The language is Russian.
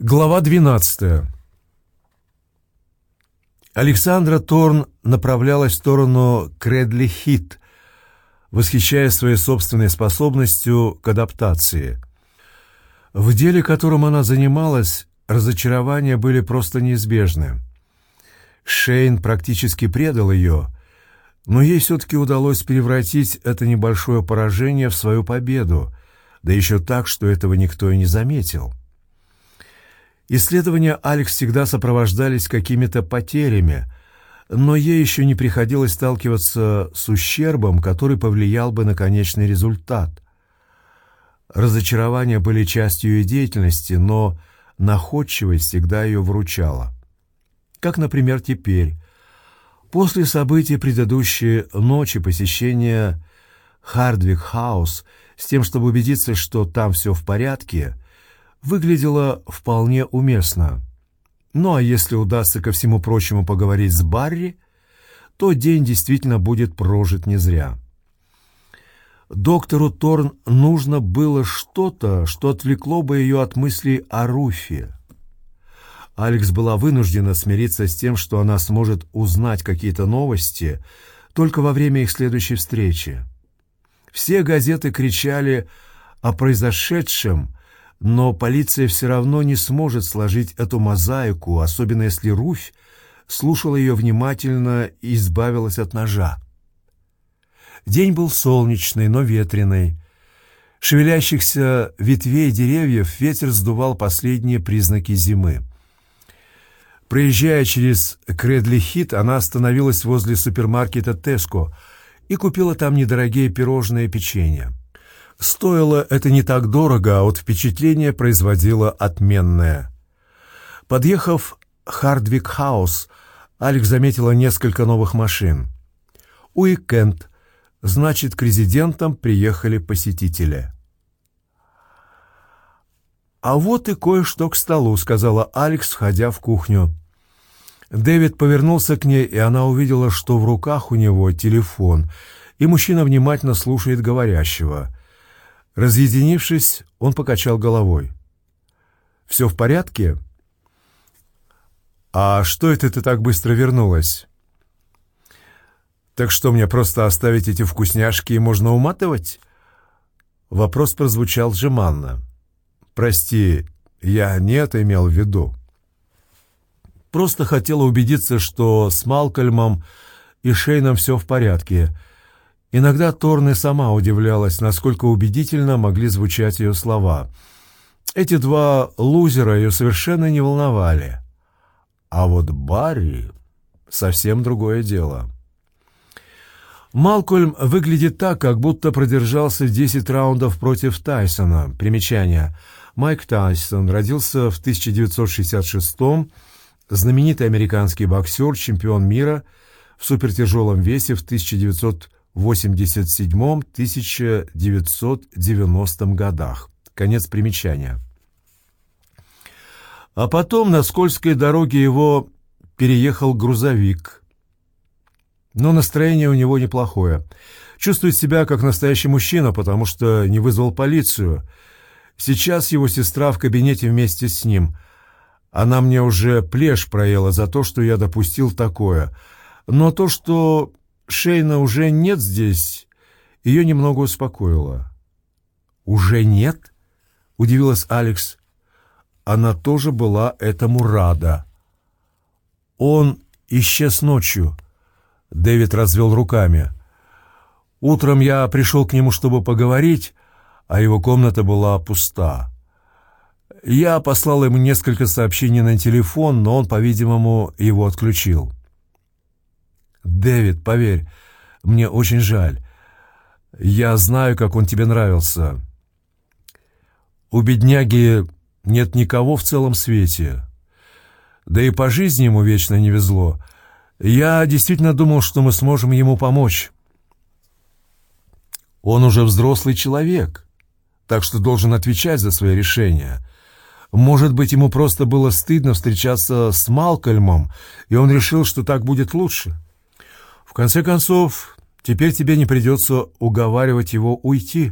Глава 12. Александра Торн направлялась в сторону Кредли-Хит, восхищаясь своей собственной способностью к адаптации. В деле, которым она занималась, разочарования были просто неизбежны. Шейн практически предал ее, но ей все-таки удалось превратить это небольшое поражение в свою победу, да еще так, что этого никто и не заметил. Исследования Алекс всегда сопровождались какими-то потерями, но ей еще не приходилось сталкиваться с ущербом, который повлиял бы на конечный результат. Разочарования были частью ее деятельности, но находчивость всегда ее вручала. Как, например, теперь, после событий предыдущей ночи посещения Хардвик-хаус с тем, чтобы убедиться, что там все в порядке, выглядело вполне уместно. Ну а если удастся ко всему прочему поговорить с Барри, то день действительно будет прожит не зря. Доктору Торн нужно было что-то, что отвлекло бы ее от мыслей о Руфе. Алекс была вынуждена смириться с тем, что она сможет узнать какие-то новости только во время их следующей встречи. Все газеты кричали о произошедшем, но полиция все равно не сможет сложить эту мозаику, особенно если Руфь слушала ее внимательно и избавилась от ножа. День был солнечный, но ветреный. Шевелящихся ветвей деревьев ветер сдувал последние признаки зимы. Проезжая через Кредли-Хит, она остановилась возле супермаркета «Теско» и купила там недорогие пирожные и печенье. Стоило это не так дорого, а вот впечатление производило отменное. Подъехав Хардвик-хаус, Алекс заметила несколько новых машин. Уикенд, значит, к резидентам приехали посетители. «А вот и кое-что к столу», — сказала Алекс, входя в кухню. Дэвид повернулся к ней, и она увидела, что в руках у него телефон, и мужчина внимательно слушает говорящего. Разъединившись, он покачал головой. «Все в порядке?» «А что это ты так быстро вернулась?» «Так что, мне просто оставить эти вкусняшки и можно уматывать?» Вопрос прозвучал жеманно. «Прости, я не это имел в виду. Просто хотела убедиться, что с Малкольмом и Шейном все в порядке. Иногда Торны сама удивлялась, насколько убедительно могли звучать ее слова. Эти два лузера ее совершенно не волновали. А вот Барри — совсем другое дело». Малкольм выглядит так, как будто продержался 10 раундов против Тайсона. Примечание. Майк Тайсон родился в 1966-м, знаменитый американский боксер, чемпион мира в супертяжелом весе в 1987-1990 годах. Конец примечания. А потом на скользкой дороге его переехал грузовик. Но настроение у него неплохое. Чувствует себя как настоящий мужчина, потому что не вызвал полицию – Сейчас его сестра в кабинете вместе с ним. Она мне уже плешь проела за то, что я допустил такое. Но то, что Шейна уже нет здесь, ее немного успокоило. «Уже нет?» — удивилась Алекс. Она тоже была этому рада. «Он исчез ночью», — Дэвид развел руками. «Утром я пришел к нему, чтобы поговорить, а его комната была пуста. Я послал ему несколько сообщений на телефон, но он, по-видимому, его отключил. «Дэвид, поверь, мне очень жаль. Я знаю, как он тебе нравился. У бедняги нет никого в целом свете. Да и по жизни ему вечно не везло. Я действительно думал, что мы сможем ему помочь. Он уже взрослый человек так что должен отвечать за свои решения. Может быть, ему просто было стыдно встречаться с Малкольмом, и он решил, что так будет лучше. В конце концов, теперь тебе не придется уговаривать его уйти.